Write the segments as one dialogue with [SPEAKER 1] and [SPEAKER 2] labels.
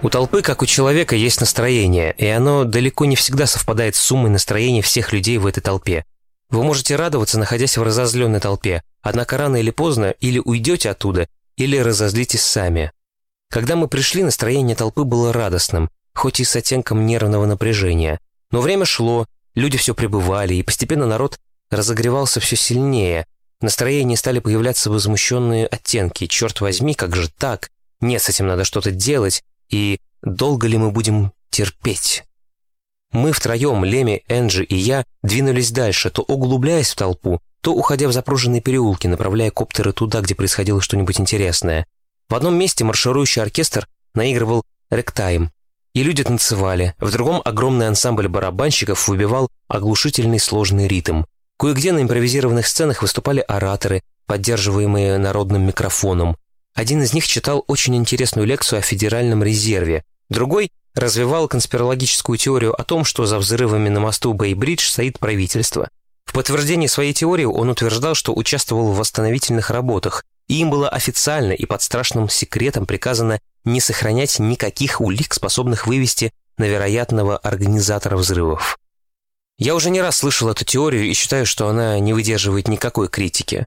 [SPEAKER 1] У толпы, как у человека, есть настроение, и оно далеко не всегда совпадает с суммой настроений всех людей в этой толпе. Вы можете радоваться, находясь в разозленной толпе, однако рано или поздно или уйдете оттуда, или разозлитесь сами. Когда мы пришли, настроение толпы было радостным, хоть и с оттенком нервного напряжения. Но время шло, люди все пребывали, и постепенно народ разогревался все сильнее. В настроении стали появляться возмущенные оттенки. «Черт возьми, как же так? Нет, с этим надо что-то делать. И долго ли мы будем терпеть?» Мы втроем, Леми, Энджи и я, двинулись дальше, то углубляясь в толпу, то уходя в запруженные переулки, направляя коптеры туда, где происходило что-нибудь интересное. В одном месте марширующий оркестр наигрывал ректайм, и люди танцевали, в другом огромный ансамбль барабанщиков выбивал оглушительный сложный ритм. Кое-где на импровизированных сценах выступали ораторы, поддерживаемые народным микрофоном. Один из них читал очень интересную лекцию о Федеральном резерве, другой развивал конспирологическую теорию о том, что за взрывами на мосту Бэй-Бридж стоит правительство. В подтверждении своей теории он утверждал, что участвовал в восстановительных работах, и им было официально и под страшным секретом приказано не сохранять никаких улик, способных вывести на вероятного организатора взрывов. Я уже не раз слышал эту теорию и считаю, что она не выдерживает никакой критики.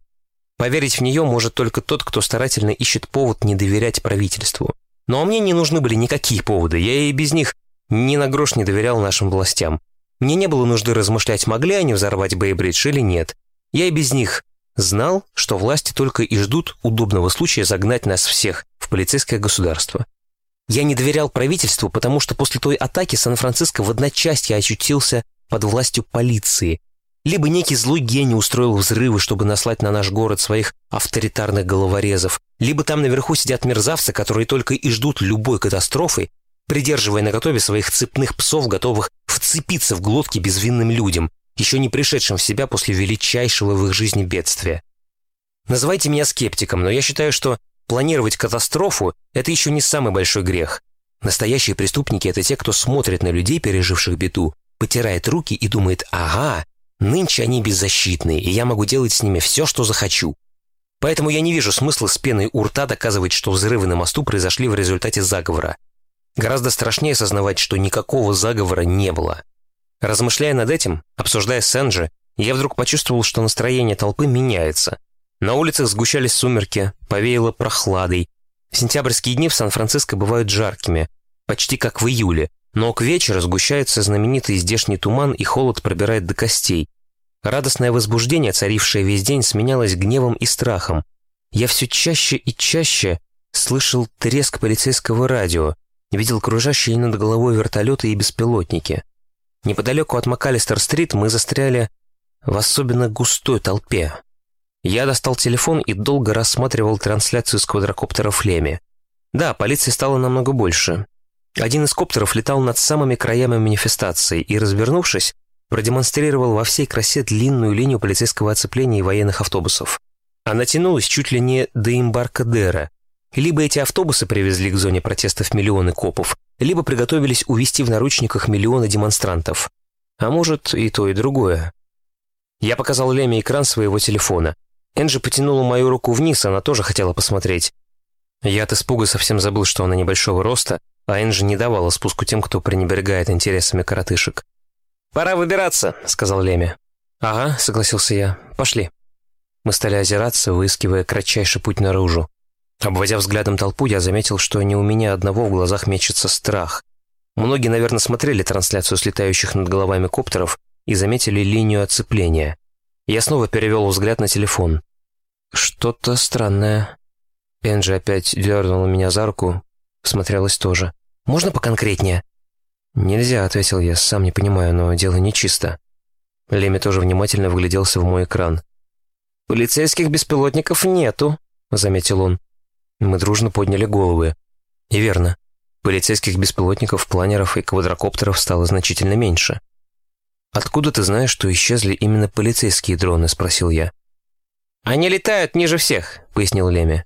[SPEAKER 1] Поверить в нее может только тот, кто старательно ищет повод не доверять правительству. Но мне не нужны были никакие поводы, я и без них ни на грош не доверял нашим властям. Мне не было нужды размышлять, могли они взорвать Бейбридж или нет. Я и без них Знал, что власти только и ждут удобного случая загнать нас всех в полицейское государство. Я не доверял правительству, потому что после той атаки Сан-Франциско в одночасье очутился под властью полиции. Либо некий злой гений устроил взрывы, чтобы наслать на наш город своих авторитарных головорезов, либо там наверху сидят мерзавцы, которые только и ждут любой катастрофы, придерживая наготове своих цепных псов, готовых вцепиться в глотки безвинным людям, еще не пришедшим в себя после величайшего в их жизни бедствия. Называйте меня скептиком, но я считаю, что планировать катастрофу – это еще не самый большой грех. Настоящие преступники – это те, кто смотрит на людей, переживших беду, потирает руки и думает «Ага, нынче они беззащитные, и я могу делать с ними все, что захочу». Поэтому я не вижу смысла с пеной у рта доказывать, что взрывы на мосту произошли в результате заговора. Гораздо страшнее осознавать, что никакого заговора не было. Размышляя над этим, обсуждая с Энджи, я вдруг почувствовал, что настроение толпы меняется. На улицах сгущались сумерки, повеяло прохладой. Сентябрьские дни в Сан-Франциско бывают жаркими, почти как в июле, но к вечеру сгущается знаменитый здешний туман и холод пробирает до костей. Радостное возбуждение, царившее весь день, сменялось гневом и страхом. Я все чаще и чаще слышал треск полицейского радио, видел кружащие над головой вертолеты и беспилотники. Неподалеку от МакАлистер-стрит мы застряли в особенно густой толпе. Я достал телефон и долго рассматривал трансляцию с квадрокоптера Флеми. Да, полиции стало намного больше. Один из коптеров летал над самыми краями манифестации и, развернувшись, продемонстрировал во всей красе длинную линию полицейского оцепления и военных автобусов. Она тянулась чуть ли не до Имбаркадера. Либо эти автобусы привезли к зоне протестов миллионы копов, либо приготовились увести в наручниках миллионы демонстрантов. А может, и то, и другое. Я показал Леме экран своего телефона. Энджи потянула мою руку вниз, она тоже хотела посмотреть. Я от испуга совсем забыл, что она небольшого роста, а Энджи не давала спуску тем, кто пренебрегает интересами коротышек. «Пора выбираться», — сказал Леми. «Ага», — согласился я. «Пошли». Мы стали озираться, выискивая кратчайший путь наружу. Обводя взглядом толпу, я заметил, что не у меня одного в глазах мечется страх. Многие, наверное, смотрели трансляцию с летающих над головами коптеров и заметили линию оцепления. Я снова перевел взгляд на телефон. «Что-то странное». Энджи опять дернула меня за руку, смотрелась тоже. «Можно поконкретнее?» «Нельзя», — ответил я, сам не понимаю, но дело нечисто. Леми тоже внимательно вгляделся в мой экран. «Полицейских беспилотников нету», — заметил он. Мы дружно подняли головы. И верно. Полицейских беспилотников, планеров и квадрокоптеров стало значительно меньше. «Откуда ты знаешь, что исчезли именно полицейские дроны?» – спросил я. «Они летают ниже всех», – пояснил Леми.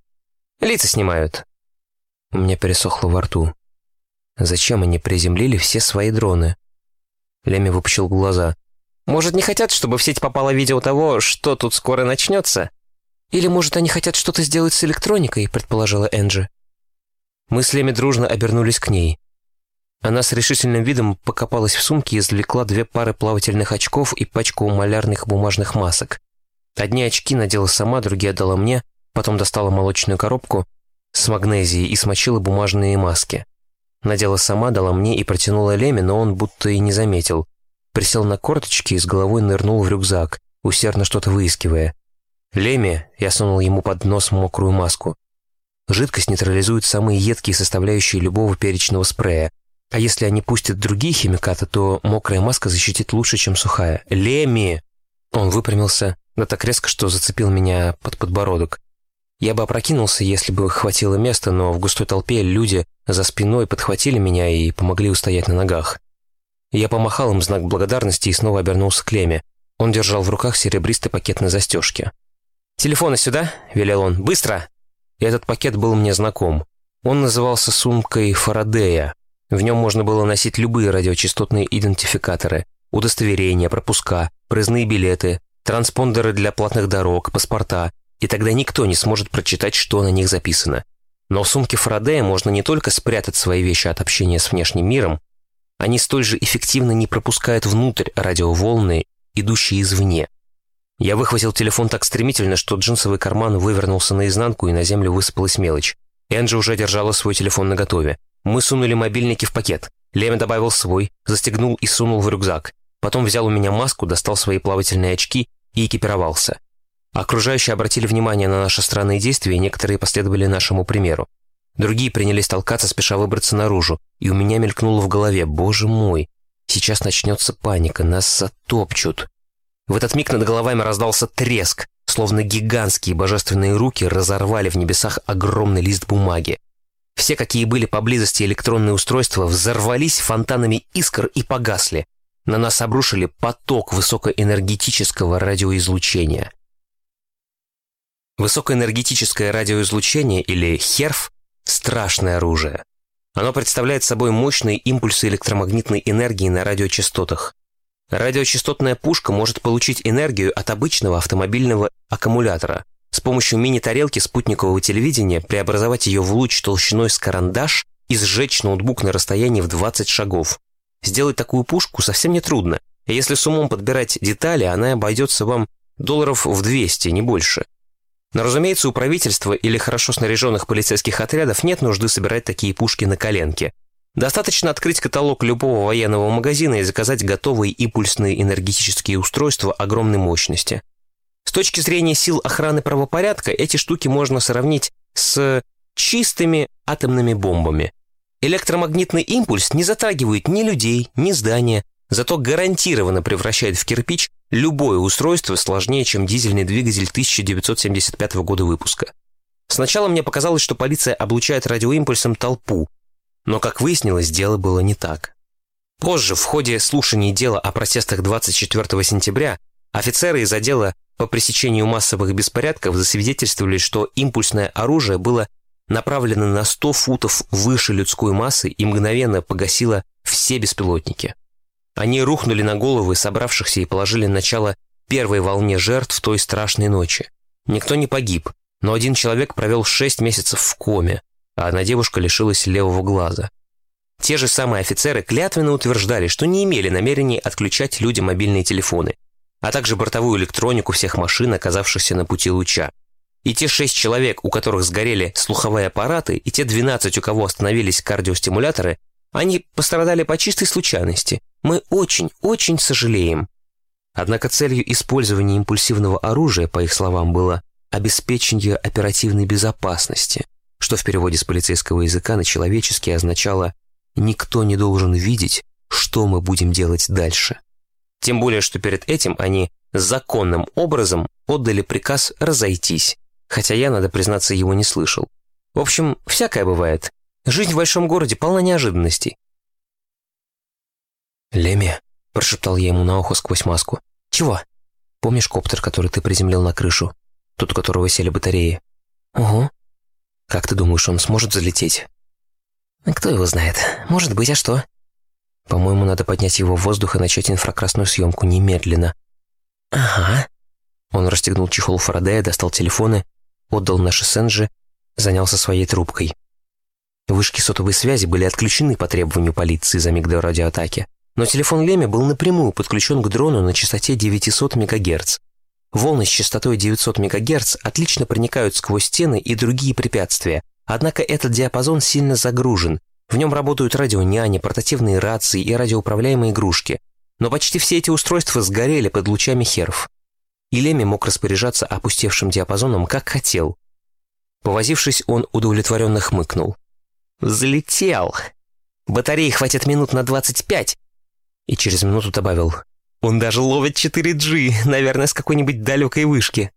[SPEAKER 1] «Лица снимают». У меня пересохло во рту. Зачем они приземлили все свои дроны? Леми выпучил глаза. «Может, не хотят, чтобы в сеть попало видео того, что тут скоро начнется?» «Или, может, они хотят что-то сделать с электроникой», — предположила Энджи. Мы с Леми дружно обернулись к ней. Она с решительным видом покопалась в сумке и извлекла две пары плавательных очков и пачку малярных бумажных масок. Одни очки надела сама, другие отдала мне, потом достала молочную коробку с магнезией и смочила бумажные маски. Надела сама, дала мне и протянула Леме, но он будто и не заметил. Присел на корточки и с головой нырнул в рюкзак, усердно что-то выискивая. Леме, я сунул ему под нос мокрую маску. Жидкость нейтрализует самые едкие составляющие любого перечного спрея. А если они пустят другие химикаты, то мокрая маска защитит лучше, чем сухая. Леми! Он выпрямился, да так резко, что зацепил меня под подбородок. Я бы опрокинулся, если бы хватило места, но в густой толпе люди за спиной подхватили меня и помогли устоять на ногах. Я помахал им знак благодарности и снова обернулся к Леме. Он держал в руках серебристый пакет на застежке. «Телефоны сюда!» — велел он. «Быстро!» Этот пакет был мне знаком. Он назывался сумкой Фарадея. В нем можно было носить любые радиочастотные идентификаторы, удостоверения, пропуска, проездные билеты, транспондеры для платных дорог, паспорта, и тогда никто не сможет прочитать, что на них записано. Но в сумке Фарадея можно не только спрятать свои вещи от общения с внешним миром, они столь же эффективно не пропускают внутрь радиоволны, идущие извне. Я выхватил телефон так стремительно, что джинсовый карман вывернулся наизнанку и на землю высыпалась мелочь. Энджи уже держала свой телефон наготове. Мы сунули мобильники в пакет. Леми добавил свой, застегнул и сунул в рюкзак. Потом взял у меня маску, достал свои плавательные очки и экипировался. Окружающие обратили внимание на наши странные действия, и некоторые последовали нашему примеру. Другие принялись толкаться, спеша выбраться наружу, и у меня мелькнуло в голове «Боже мой, сейчас начнется паника, нас затопчут». В этот миг над головами раздался треск, словно гигантские божественные руки разорвали в небесах огромный лист бумаги. Все, какие были поблизости электронные устройства, взорвались фонтанами искр и погасли. На нас обрушили поток высокоэнергетического радиоизлучения. Высокоэнергетическое радиоизлучение, или ХЕРФ, страшное оружие. Оно представляет собой мощные импульсы электромагнитной энергии на радиочастотах. Радиочастотная пушка может получить энергию от обычного автомобильного аккумулятора, с помощью мини-тарелки спутникового телевидения преобразовать ее в луч толщиной с карандаш и сжечь ноутбук на расстоянии в 20 шагов. Сделать такую пушку совсем не трудно. Если с умом подбирать детали, она обойдется вам долларов в 200, не больше. Но, разумеется, у правительства или хорошо снаряженных полицейских отрядов нет нужды собирать такие пушки на коленке. Достаточно открыть каталог любого военного магазина и заказать готовые импульсные энергетические устройства огромной мощности. С точки зрения сил охраны правопорядка эти штуки можно сравнить с чистыми атомными бомбами. Электромагнитный импульс не затрагивает ни людей, ни здания, зато гарантированно превращает в кирпич любое устройство сложнее, чем дизельный двигатель 1975 года выпуска. Сначала мне показалось, что полиция облучает радиоимпульсом толпу, но, как выяснилось, дело было не так. Позже, в ходе слушаний дела о протестах 24 сентября, офицеры из отдела по пресечению массовых беспорядков засвидетельствовали, что импульсное оружие было направлено на 100 футов выше людской массы и мгновенно погасило все беспилотники. Они рухнули на головы собравшихся и положили начало первой волне жертв той страшной ночи. Никто не погиб, но один человек провел 6 месяцев в коме, а одна девушка лишилась левого глаза. Те же самые офицеры клятвенно утверждали, что не имели намерения отключать людям мобильные телефоны, а также бортовую электронику всех машин, оказавшихся на пути луча. И те шесть человек, у которых сгорели слуховые аппараты, и те двенадцать, у кого остановились кардиостимуляторы, они пострадали по чистой случайности. Мы очень, очень сожалеем. Однако целью использования импульсивного оружия, по их словам, было обеспечение оперативной безопасности, что в переводе с полицейского языка на человеческий означало «никто не должен видеть, что мы будем делать дальше». Тем более, что перед этим они законным образом отдали приказ разойтись, хотя я, надо признаться, его не слышал. В общем, всякое бывает. Жизнь в большом городе полна неожиданностей. «Леми», — прошептал я ему на ухо сквозь маску. «Чего?» «Помнишь коптер, который ты приземлил на крышу? Тот, у которого сели батареи?» «Угу», как ты думаешь, он сможет залететь? Кто его знает. Может быть, а что? По-моему, надо поднять его в воздух и начать инфракрасную съемку немедленно. Ага. Он расстегнул чехол Фарадея, достал телефоны, отдал наши сенджи, занялся своей трубкой. Вышки сотовой связи были отключены по требованию полиции за миг до радиоатаки, но телефон Леми был напрямую подключен к дрону на частоте 900 МГц. Волны с частотой 900 МГц отлично проникают сквозь стены и другие препятствия, однако этот диапазон сильно загружен. В нем работают радионяни, портативные рации и радиоуправляемые игрушки. Но почти все эти устройства сгорели под лучами херов. И Леми мог распоряжаться опустевшим диапазоном, как хотел. Повозившись, он удовлетворенно хмыкнул. «Взлетел! Батареи хватит минут на 25!» И через минуту добавил. Он даже ловит 4G, наверное, с какой-нибудь далекой вышки».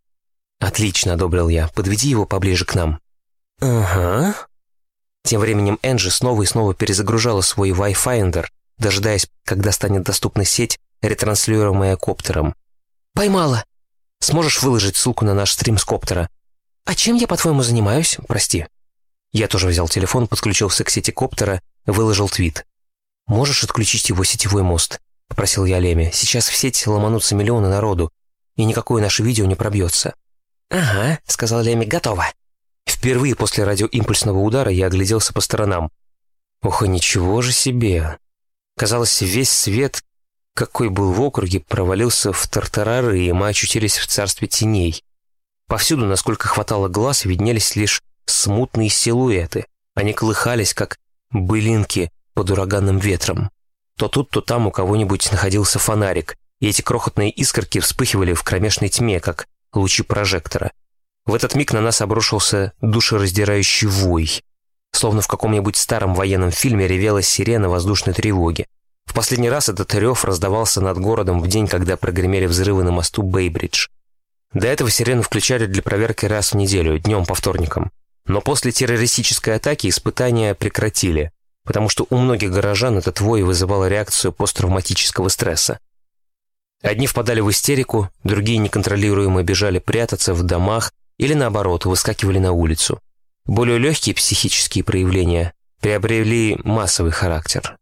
[SPEAKER 1] «Отлично», — одобрил я. «Подведи его поближе к нам». «Ага». Тем временем Энджи снова и снова перезагружала свой Wi-Finder, дожидаясь, когда станет доступна сеть, ретранслируемая коптером. «Поймала! Сможешь выложить ссылку на наш стрим с коптера?» «А чем я, по-твоему, занимаюсь? Прости». Я тоже взял телефон, подключился к сети коптера, выложил твит. «Можешь отключить его сетевой мост? — попросил я Леме. «Сейчас в сеть ломанутся миллионы народу, и никакое наше видео не пробьется». «Ага», — сказал Леми, — «готово». Впервые после радиоимпульсного удара я огляделся по сторонам. Ох, и ничего же себе. Казалось, весь свет, какой был в округе, провалился в тартарары, и мы очутились в царстве теней. Повсюду, насколько хватало глаз, виднелись лишь смутные силуэты. Они колыхались, как былинки под ураганным ветром. То тут, то там у кого-нибудь находился фонарик, и эти крохотные искорки вспыхивали в кромешной тьме, как лучи прожектора. В этот миг на нас обрушился душераздирающий вой. Словно в каком-нибудь старом военном фильме ревела сирена воздушной тревоги. В последний раз этот рев раздавался над городом в день, когда прогремели взрывы на мосту Бейбридж. До этого сирену включали для проверки раз в неделю, днем по вторникам. Но после террористической атаки испытания прекратили потому что у многих горожан этот вой вызывал реакцию посттравматического стресса. Одни впадали в истерику, другие неконтролируемо бежали прятаться в домах или, наоборот, выскакивали на улицу. Более легкие психические проявления приобрели массовый характер.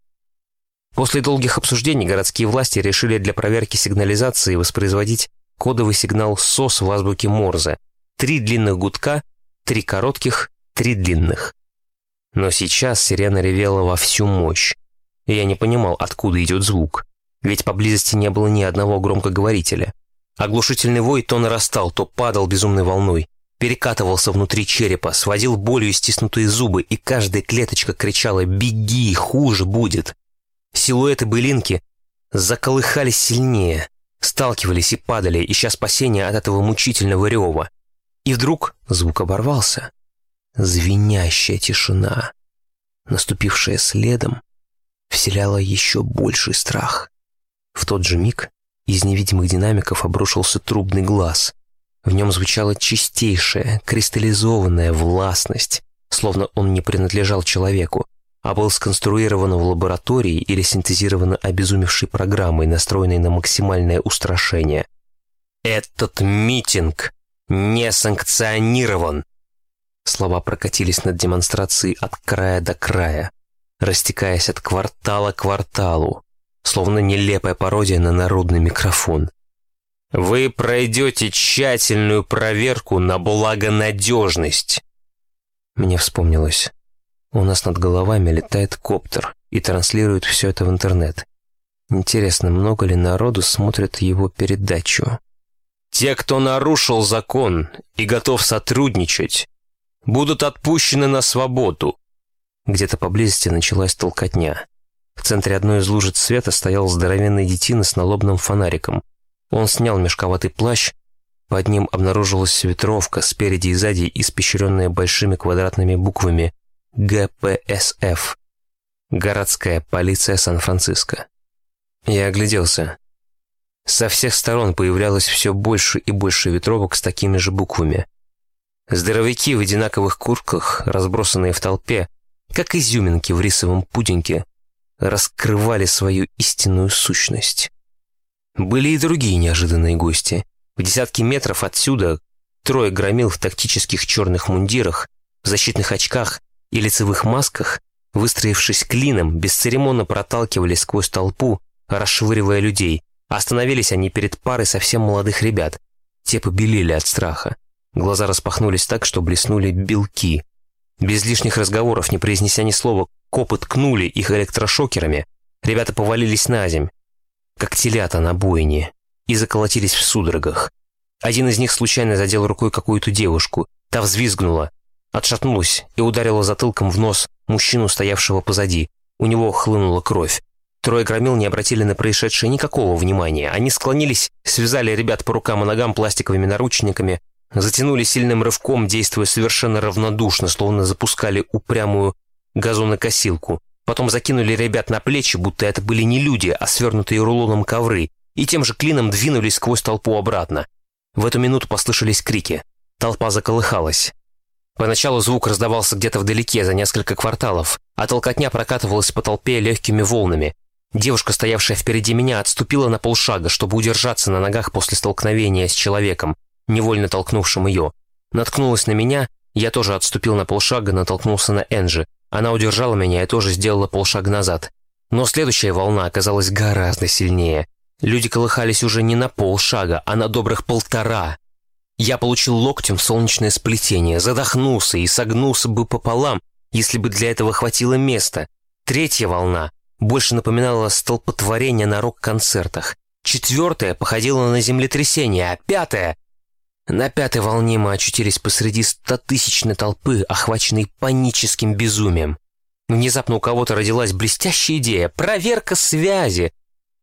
[SPEAKER 1] После долгих обсуждений городские власти решили для проверки сигнализации воспроизводить кодовый сигнал СОС в азбуке Морзе. Три длинных гудка, три коротких, три длинных. Но сейчас сирена ревела во всю мощь. И я не понимал, откуда идет звук. Ведь поблизости не было ни одного громкоговорителя. Оглушительный вой то нарастал, то падал безумной волной. Перекатывался внутри черепа, сводил болью стиснутые зубы, и каждая клеточка кричала «Беги, хуже будет!». Силуэты былинки заколыхались сильнее, сталкивались и падали, ища спасения от этого мучительного рева. И вдруг звук оборвался. Звенящая тишина, наступившая следом, вселяла еще больший страх. В тот же миг из невидимых динамиков обрушился трубный глаз. В нем звучала чистейшая, кристаллизованная властность, словно он не принадлежал человеку, а был сконструирован в лаборатории или синтезирован обезумевшей программой, настроенной на максимальное устрашение. «Этот митинг не санкционирован!» Слова прокатились над демонстрацией от края до края, растекаясь от квартала к кварталу, словно нелепая пародия на народный микрофон. «Вы пройдете тщательную проверку на благонадежность!» Мне вспомнилось. У нас над головами летает коптер и транслирует все это в интернет. Интересно, много ли народу смотрит его передачу? «Те, кто нарушил закон и готов сотрудничать, будут отпущены на свободу». Где-то поблизости началась толкотня. В центре одной из лужиц света стоял здоровенный детина с налобным фонариком. Он снял мешковатый плащ, под ним обнаружилась ветровка, спереди и сзади испещренная большими квадратными буквами ГПСФ. Городская полиция Сан-Франциско. Я огляделся. Со всех сторон появлялось все больше и больше ветровок с такими же буквами. Здоровяки в одинаковых куртках, разбросанные в толпе, как изюминки в рисовом пудинге, раскрывали свою истинную сущность. Были и другие неожиданные гости. В десятки метров отсюда трое громил в тактических черных мундирах, в защитных очках и лицевых масках, выстроившись клином, бесцеремонно проталкивались сквозь толпу, расшвыривая людей. Остановились они перед парой совсем молодых ребят. Те побелели от страха. Глаза распахнулись так, что блеснули белки. Без лишних разговоров, не произнеся ни слова, копы ткнули их электрошокерами. Ребята повалились на земь, как телята на бойне, и заколотились в судорогах. Один из них случайно задел рукой какую-то девушку. Та взвизгнула, отшатнулась и ударила затылком в нос мужчину, стоявшего позади. У него хлынула кровь. Трое громил не обратили на происшедшее никакого внимания. Они склонились, связали ребят по рукам и ногам пластиковыми наручниками, затянули сильным рывком, действуя совершенно равнодушно, словно запускали упрямую газонокосилку. Потом закинули ребят на плечи, будто это были не люди, а свернутые рулоном ковры, и тем же клином двинулись сквозь толпу обратно. В эту минуту послышались крики. Толпа заколыхалась. Поначалу звук раздавался где-то вдалеке, за несколько кварталов, а толкотня прокатывалась по толпе легкими волнами. Девушка, стоявшая впереди меня, отступила на полшага, чтобы удержаться на ногах после столкновения с человеком, невольно толкнувшим ее. Наткнулась на меня, я тоже отступил на полшага, натолкнулся на Энджи. Она удержала меня и тоже сделала полшага назад. Но следующая волна оказалась гораздо сильнее. Люди колыхались уже не на полшага, а на добрых полтора. Я получил локтем солнечное сплетение, задохнулся и согнулся бы пополам, если бы для этого хватило места. Третья волна больше напоминала столпотворение на рок-концертах. Четвертая походила на землетрясение, а пятая... На пятой волне мы очутились посреди стотысячной толпы, охваченной паническим безумием. Внезапно у кого-то родилась блестящая идея — проверка связи.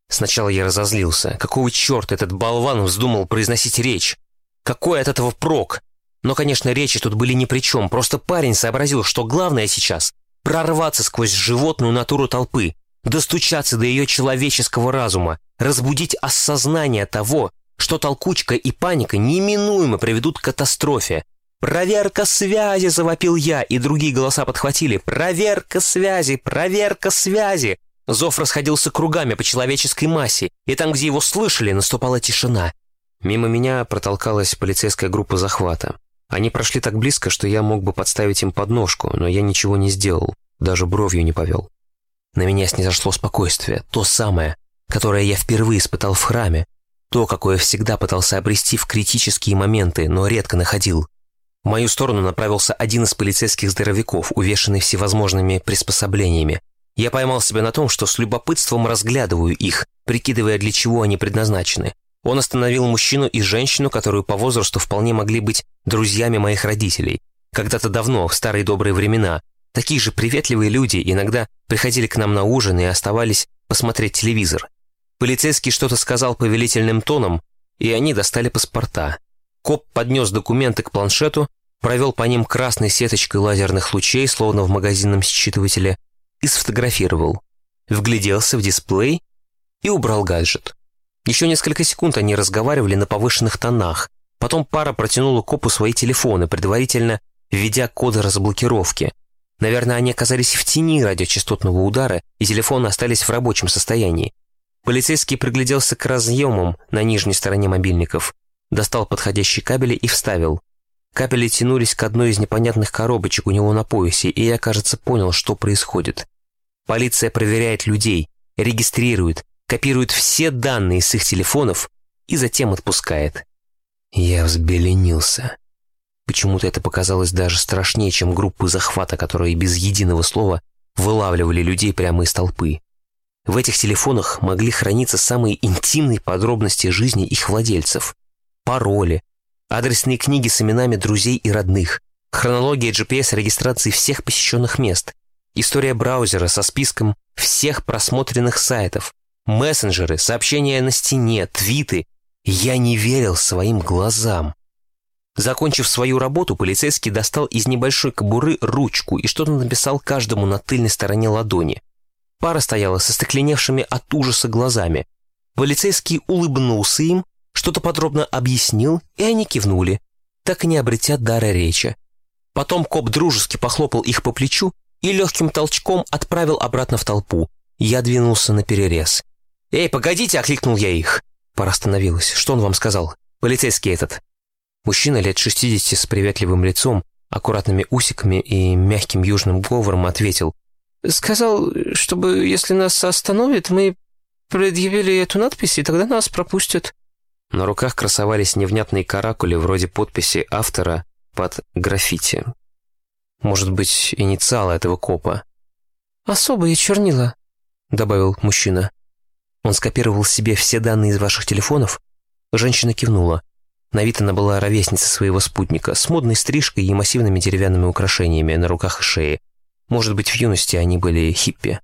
[SPEAKER 1] Сначала я разозлился. Какого черта этот болван вздумал произносить речь? Какой от этого прок? Но, конечно, речи тут были ни при чем. Просто парень сообразил, что главное сейчас — прорваться сквозь животную натуру толпы, достучаться до ее человеческого разума, разбудить осознание того, что толкучка и паника неминуемо приведут к катастрофе. «Проверка связи!» — завопил я, и другие голоса подхватили. «Проверка связи! Проверка связи!» Зов расходился кругами по человеческой массе, и там, где его слышали, наступала тишина. Мимо меня протолкалась полицейская группа захвата. Они прошли так близко, что я мог бы подставить им подножку, но я ничего не сделал, даже бровью не повел. На меня снизошло спокойствие, то самое, которое я впервые испытал в храме, то, какое всегда пытался обрести в критические моменты, но редко находил. В мою сторону направился один из полицейских здоровяков, увешанный всевозможными приспособлениями. Я поймал себя на том, что с любопытством разглядываю их, прикидывая, для чего они предназначены. Он остановил мужчину и женщину, которые по возрасту вполне могли быть друзьями моих родителей. Когда-то давно, в старые добрые времена, такие же приветливые люди иногда приходили к нам на ужин и оставались посмотреть телевизор. Полицейский что-то сказал повелительным тоном, и они достали паспорта. Коп поднес документы к планшету, провел по ним красной сеточкой лазерных лучей, словно в магазинном считывателе, и сфотографировал. Вгляделся в дисплей и убрал гаджет. Еще несколько секунд они разговаривали на повышенных тонах. Потом пара протянула копу свои телефоны, предварительно введя коды разблокировки. Наверное, они оказались в тени радиочастотного удара, и телефоны остались в рабочем состоянии. Полицейский пригляделся к разъемам на нижней стороне мобильников, достал подходящие кабели и вставил. Кабели тянулись к одной из непонятных коробочек у него на поясе, и я, кажется, понял, что происходит. Полиция проверяет людей, регистрирует, копирует все данные с их телефонов и затем отпускает. Я взбеленился. Почему-то это показалось даже страшнее, чем группы захвата, которые без единого слова вылавливали людей прямо из толпы. В этих телефонах могли храниться самые интимные подробности жизни их владельцев. Пароли, адресные книги с именами друзей и родных, хронология GPS-регистрации всех посещенных мест, история браузера со списком всех просмотренных сайтов, мессенджеры, сообщения на стене, твиты. Я не верил своим глазам. Закончив свою работу, полицейский достал из небольшой кобуры ручку и что-то написал каждому на тыльной стороне ладони. Пара стояла со стекленевшими от ужаса глазами. Полицейский улыбнулся им, что-то подробно объяснил, и они кивнули, так и не обретя дара речи. Потом коп дружески похлопал их по плечу и легким толчком отправил обратно в толпу. Я двинулся на перерез. «Эй, погодите!» — окликнул я их. Пара остановилась. «Что он вам сказал? Полицейский этот». Мужчина лет шестидесяти с приветливым лицом, аккуратными усиками и мягким южным говором ответил. «Сказал, чтобы, если нас остановят, мы предъявили эту надпись, и тогда нас пропустят». На руках красовались невнятные каракули вроде подписи автора под граффити. Может быть, инициалы этого копа.
[SPEAKER 2] «Особые чернила», —
[SPEAKER 1] добавил мужчина. «Он скопировал себе все данные из ваших телефонов?» Женщина кивнула. На вид она была ровесницей своего спутника, с модной стрижкой и массивными деревянными украшениями на руках и шее. Может быть, в юности они были хиппи.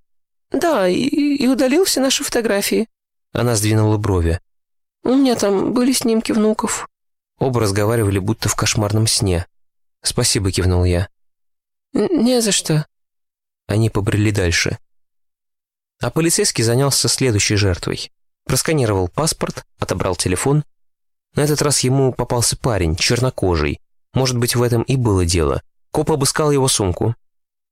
[SPEAKER 2] «Да, и, и удалил все наши фотографии».
[SPEAKER 1] Она сдвинула брови.
[SPEAKER 2] «У меня там были снимки внуков».
[SPEAKER 1] Оба разговаривали будто в кошмарном сне. «Спасибо», — кивнул я.
[SPEAKER 2] «Не за что».
[SPEAKER 1] Они побрели дальше. А полицейский занялся следующей жертвой. Просканировал паспорт, отобрал телефон на этот раз ему попался парень, чернокожий. Может быть, в этом и было дело. Коп обыскал его сумку,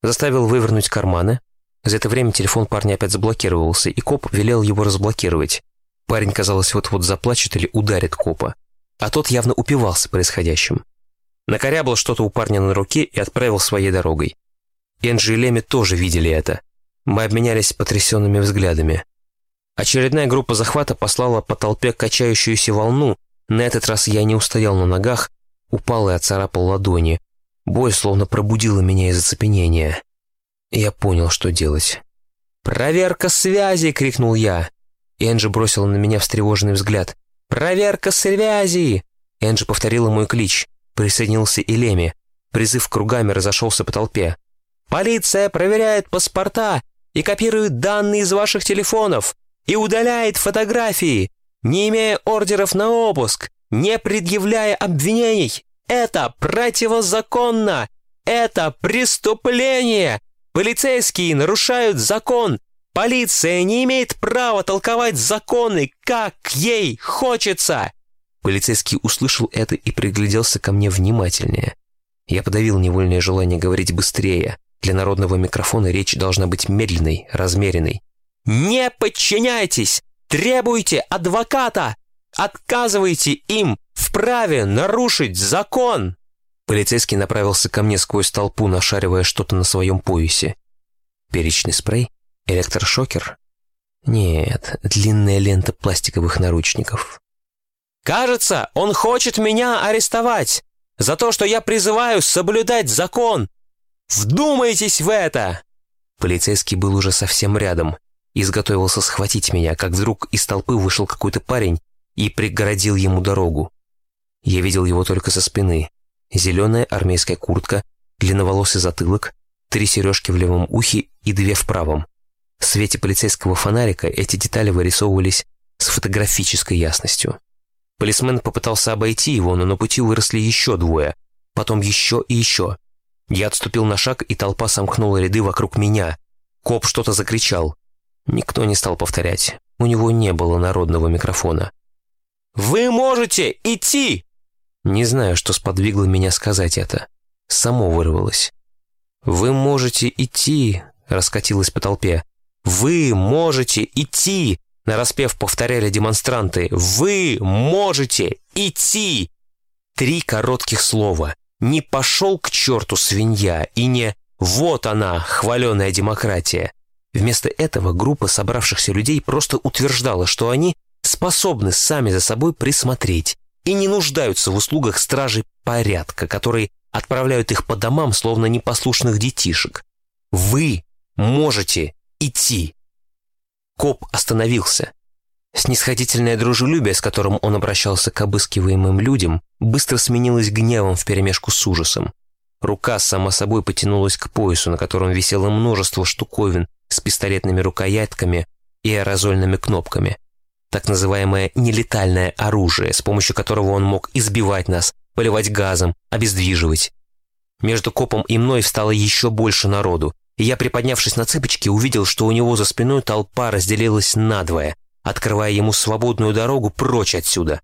[SPEAKER 1] заставил вывернуть карманы. За это время телефон парня опять заблокировался, и коп велел его разблокировать. Парень, казалось, вот-вот заплачет или ударит копа. А тот явно упивался происходящим. Накорябал что-то у парня на руке и отправил своей дорогой. Энджи и Леми тоже видели это. Мы обменялись потрясенными взглядами. Очередная группа захвата послала по толпе качающуюся волну, на этот раз я не устоял на ногах, упал и оцарапал ладони. Боль словно пробудила меня из оцепенения. Я понял, что делать. «Проверка связи!» — крикнул я. Энджи бросила на меня встревоженный взгляд. «Проверка связи!» Энджи повторила мой клич. Присоединился и Леми. Призыв кругами разошелся по толпе. «Полиция проверяет паспорта и копирует данные из ваших телефонов и удаляет фотографии не имея ордеров на обыск, не предъявляя обвинений. Это противозаконно! Это преступление! Полицейские нарушают закон! Полиция не имеет права толковать законы, как ей хочется!» Полицейский услышал это и пригляделся ко мне внимательнее. Я подавил невольное желание говорить быстрее. Для народного микрофона речь должна быть медленной, размеренной. «Не подчиняйтесь! Требуйте адвоката! Отказывайте им в праве нарушить закон!» Полицейский направился ко мне сквозь толпу, нашаривая что-то на своем поясе. Перечный спрей? Электрошокер? Нет, длинная лента пластиковых наручников. «Кажется, он хочет меня арестовать за то, что я призываю соблюдать закон. Вдумайтесь в это!» Полицейский был уже совсем рядом изготовился схватить меня, как вдруг из толпы вышел какой-то парень и пригородил ему дорогу. Я видел его только со спины. Зеленая армейская куртка, длинноволосый затылок, три сережки в левом ухе и две в правом. В свете полицейского фонарика эти детали вырисовывались с фотографической ясностью. Полисмен попытался обойти его, но на пути выросли еще двое, потом еще и еще. Я отступил на шаг, и толпа сомкнула ряды вокруг меня. Коп что-то закричал. Никто не стал повторять. У него не было народного микрофона. «Вы можете идти!» Не знаю, что сподвигло меня сказать это. Само вырвалось. «Вы можете идти!» — раскатилось по толпе. «Вы можете идти!» — нараспев повторяли демонстранты. «Вы можете идти!» Три коротких слова. «Не пошел к черту свинья» и не «Вот она, хваленая демократия». Вместо этого группа собравшихся людей просто утверждала, что они способны сами за собой присмотреть и не нуждаются в услугах стражей порядка, которые отправляют их по домам, словно непослушных детишек. Вы можете идти. Коп остановился. Снисходительное дружелюбие, с которым он обращался к обыскиваемым людям, быстро сменилось гневом вперемешку с ужасом. Рука сама собой потянулась к поясу, на котором висело множество штуковин, с пистолетными рукоятками и аэрозольными кнопками. Так называемое нелетальное оружие, с помощью которого он мог избивать нас, поливать газом, обездвиживать. Между копом и мной встало еще больше народу, и я, приподнявшись на цыпочки, увидел, что у него за спиной толпа разделилась надвое, открывая ему свободную дорогу прочь отсюда.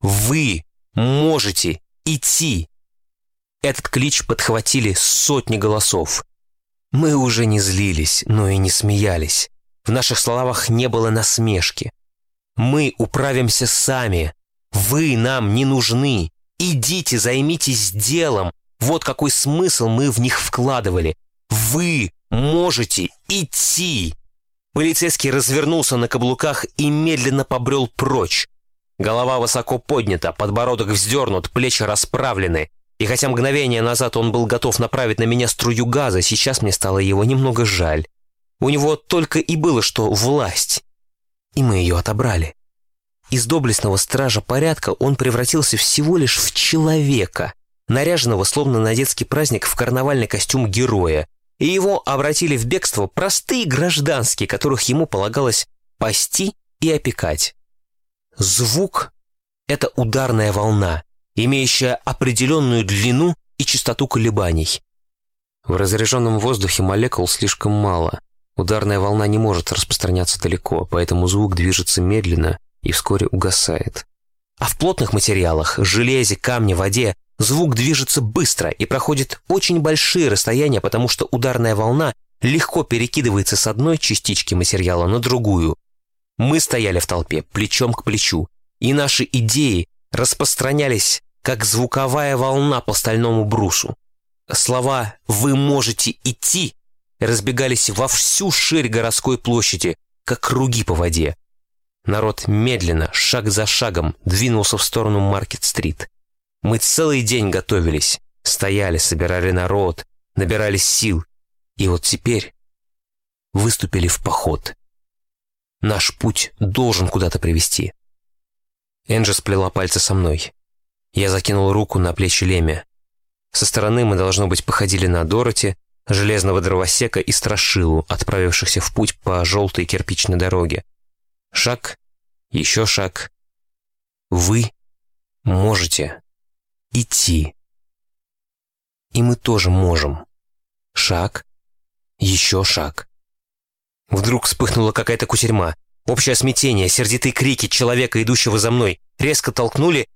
[SPEAKER 1] «Вы можете идти!» Этот клич подхватили сотни голосов. Мы уже не злились, но и не смеялись. В наших словах не было насмешки. Мы управимся сами. Вы нам не нужны. Идите, займитесь делом. Вот какой смысл мы в них вкладывали. Вы можете идти. Полицейский развернулся на каблуках и медленно побрел прочь. Голова высоко поднята, подбородок вздернут, плечи расправлены. И хотя мгновение назад он был готов направить на меня струю газа, сейчас мне стало его немного жаль. У него только и было что власть. И мы ее отобрали. Из доблестного стража порядка он превратился всего лишь в человека, наряженного словно на детский праздник в карнавальный костюм героя, и его обратили в бегство простые гражданские, которых ему полагалось пасти и опекать. Звук — это ударная волна, имеющая определенную длину и частоту колебаний. В разряженном воздухе молекул слишком мало. Ударная волна не может распространяться далеко, поэтому звук движется медленно и вскоре угасает. А в плотных материалах, железе, камне, воде, звук движется быстро и проходит очень большие расстояния, потому что ударная волна легко перекидывается с одной частички материала на другую. Мы стояли в толпе, плечом к плечу, и наши идеи распространялись, как звуковая волна по стальному брусу. Слова «вы можете идти» разбегались во всю ширь городской площади, как круги по воде. Народ медленно, шаг за шагом, двинулся в сторону Маркет-стрит. Мы целый день готовились, стояли, собирали народ, набирались сил. И вот теперь выступили в поход. Наш путь должен куда-то привести. Энджи сплела пальцы со мной. Я закинул руку на плечи Леме. Со стороны мы, должно быть, походили на Дороти, железного дровосека и Страшилу, отправившихся в путь по желтой кирпичной дороге. Шаг, еще шаг. Вы можете идти. И мы тоже можем. Шаг, еще шаг. Вдруг вспыхнула какая-то кутерьма. Общее смятение, сердитые крики человека, идущего за мной, резко толкнули,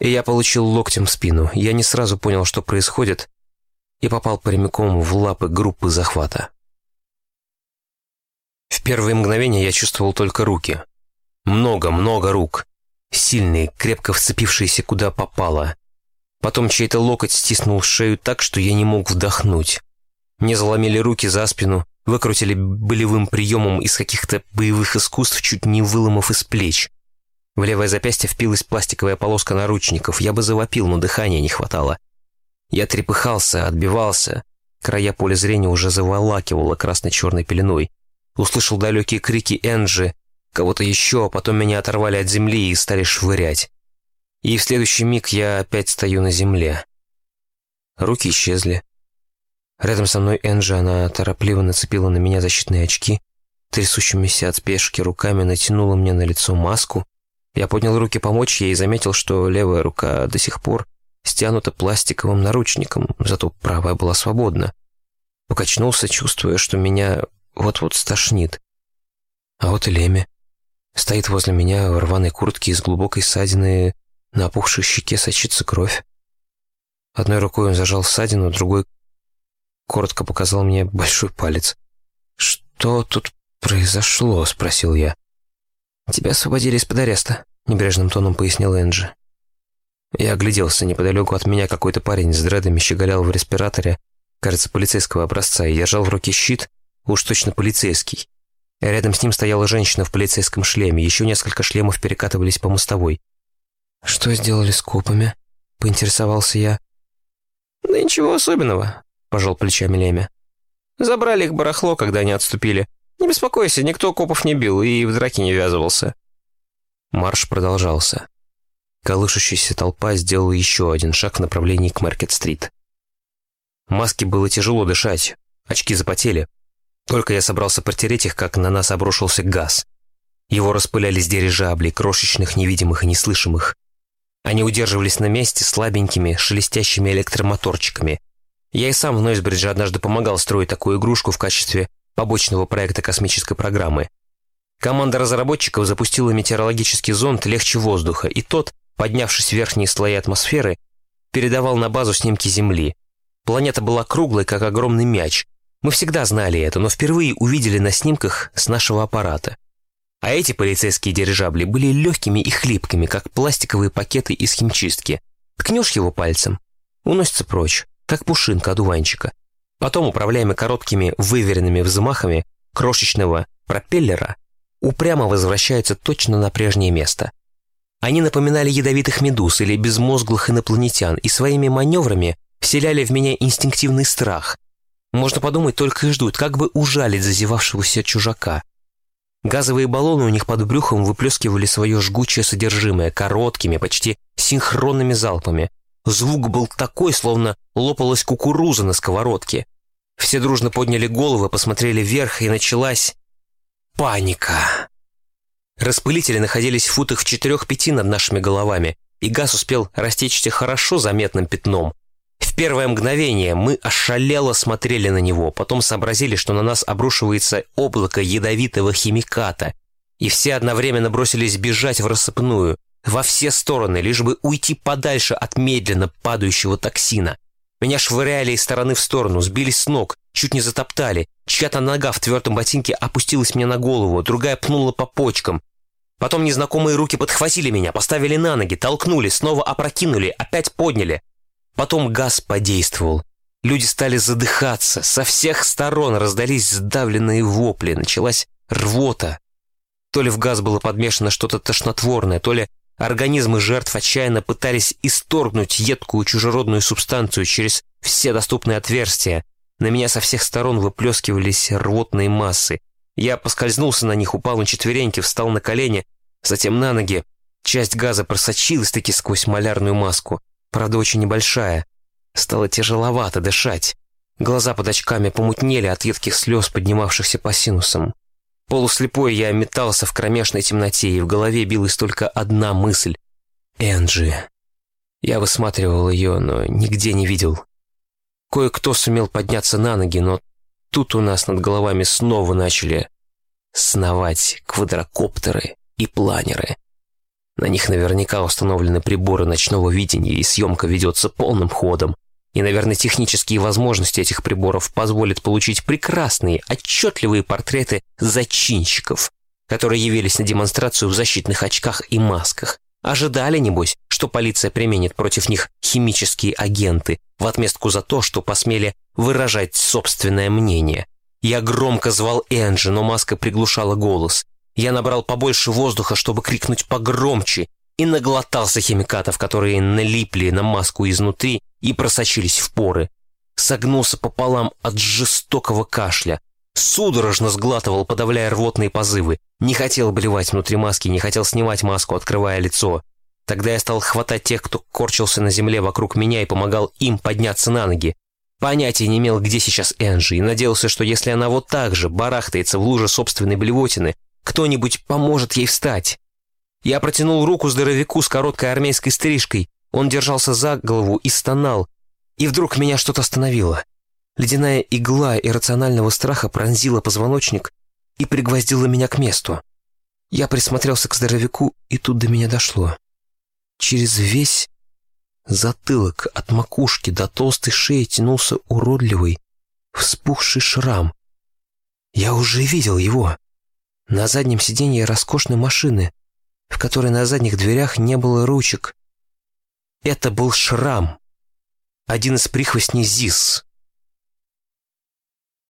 [SPEAKER 1] и я получил локтем в спину. Я не сразу понял, что происходит, и попал прямиком в лапы группы захвата. В первые мгновения я чувствовал только руки. Много-много рук. Сильные, крепко вцепившиеся куда попало. Потом чей-то локоть стиснул шею так, что я не мог вдохнуть. Мне заломили руки за спину, выкрутили болевым приемом из каких-то боевых искусств, чуть не выломав из плеч. В левое запястье впилась пластиковая полоска наручников. Я бы завопил, но дыхания не хватало. Я трепыхался, отбивался. Края поля зрения уже заволакивало красно-черной пеленой. Услышал далекие крики Энджи, кого-то еще, а потом меня оторвали от земли и стали швырять. И в следующий миг я опять стою на земле. Руки исчезли. Рядом со мной Энджи, она торопливо нацепила на меня защитные очки, трясущимися от спешки руками натянула мне на лицо маску. Я поднял руки помочь ей и заметил, что левая рука до сих пор стянута пластиковым наручником, зато правая была свободна. Покачнулся, чувствуя, что меня вот-вот стошнит. А вот и Леми. Стоит возле меня в рваной куртке из глубокой ссадины, на опухшей щеке сочится кровь. Одной рукой он зажал ссадину, другой коротко показал мне большой палец. «Что тут произошло?» — спросил я. «Тебя освободили из-под ареста», — небрежным тоном пояснил Энджи. Я огляделся неподалеку от меня какой-то парень с дредами щеголял в респираторе, кажется, полицейского образца, и держал в руке щит, уж точно полицейский. Рядом с ним стояла женщина в полицейском шлеме, еще несколько шлемов перекатывались по мостовой. «Что сделали с копами?» — поинтересовался я. «Да ничего особенного. — пожал плечами Лемя. «Забрали их барахло, когда они отступили. Не беспокойся, никто копов не бил и в драке не ввязывался». Марш продолжался. Колышущаяся толпа сделала еще один шаг в направлении к Маркет-стрит. Маске было тяжело дышать, очки запотели. Только я собрался протереть их, как на нас обрушился газ. Его распылялись дирижабли, крошечных, невидимых и неслышимых. Они удерживались на месте слабенькими, шелестящими электромоторчиками, я и сам в Нойсбридже однажды помогал строить такую игрушку в качестве побочного проекта космической программы. Команда разработчиков запустила метеорологический зонд легче воздуха, и тот, поднявшись в верхние слои атмосферы, передавал на базу снимки Земли. Планета была круглой, как огромный мяч. Мы всегда знали это, но впервые увидели на снимках с нашего аппарата. А эти полицейские дирижабли были легкими и хлипкими, как пластиковые пакеты из химчистки. Ткнешь его пальцем, уносится прочь как пушинка одуванчика. Потом, управляемый короткими выверенными взмахами крошечного пропеллера, упрямо возвращается точно на прежнее место. Они напоминали ядовитых медуз или безмозглых инопланетян и своими маневрами вселяли в меня инстинктивный страх. Можно подумать, только и ждут, как бы ужалить зазевавшегося чужака. Газовые баллоны у них под брюхом выплескивали свое жгучее содержимое короткими, почти синхронными залпами. Звук был такой, словно лопалась кукуруза на сковородке. Все дружно подняли головы, посмотрели вверх, и началась паника. Распылители находились в футах в четырех-пяти над нашими головами, и газ успел растечься хорошо заметным пятном. В первое мгновение мы ошалело смотрели на него, потом сообразили, что на нас обрушивается облако ядовитого химиката, и все одновременно бросились бежать в рассыпную, во все стороны, лишь бы уйти подальше от медленно падающего токсина. Меня швыряли из стороны в сторону, сбили с ног, чуть не затоптали. Чья-то нога в твердом ботинке опустилась мне на голову, другая пнула по почкам. Потом незнакомые руки подхватили меня, поставили на ноги, толкнули, снова опрокинули, опять подняли. Потом газ подействовал. Люди стали задыхаться, со всех сторон раздались сдавленные вопли, началась рвота. То ли в газ было подмешано что-то тошнотворное, то ли организмы жертв отчаянно пытались исторгнуть едкую чужеродную субстанцию через все доступные отверстия. На меня со всех сторон выплескивались рвотные массы. Я поскользнулся на них, упал на четвереньки, встал на колени, затем на ноги. Часть газа просочилась-таки сквозь малярную маску, правда, очень небольшая. Стало тяжеловато дышать. Глаза под очками помутнели от едких слез, поднимавшихся по синусам. Полуслепой я метался в кромешной темноте, и в голове билась только одна мысль — Энджи. Я высматривал ее, но нигде не видел. Кое-кто сумел подняться на ноги, но Тут у нас над головами снова начали сновать квадрокоптеры и планеры. На них наверняка установлены приборы ночного видения, и съемка ведется полным ходом. И, наверное, технические возможности этих приборов позволят получить прекрасные, отчетливые портреты зачинщиков, которые явились на демонстрацию в защитных очках и масках. Ожидали, небось, что полиция применит против них химические агенты в отместку за то, что посмели выражать собственное мнение. Я громко звал Энджи, но маска приглушала голос. Я набрал побольше воздуха, чтобы крикнуть погромче, и наглотался химикатов, которые налипли на маску изнутри и просочились в поры. Согнулся пополам от жестокого кашля. Судорожно сглатывал, подавляя рвотные позывы. Не хотел блевать внутри маски, не хотел снимать маску, открывая лицо. Тогда я стал хватать тех, кто корчился на земле вокруг меня и помогал им подняться на ноги. Понятия не имел, где сейчас Энджи, и надеялся, что если она вот так же барахтается в луже собственной блевотины, кто-нибудь поможет ей встать. Я протянул руку здоровяку с короткой армейской стрижкой. Он держался за голову и стонал. И вдруг меня что-то остановило. Ледяная игла иррационального страха пронзила позвоночник и пригвоздила меня к месту. Я присмотрелся к здоровяку, и тут до меня дошло. Через весь затылок от макушки до толстой шеи тянулся уродливый, вспухший шрам. Я уже видел его. На заднем сиденье роскошной машины, в которой на задних дверях не было ручек. Это был шрам. Один из прихвостней ЗИС.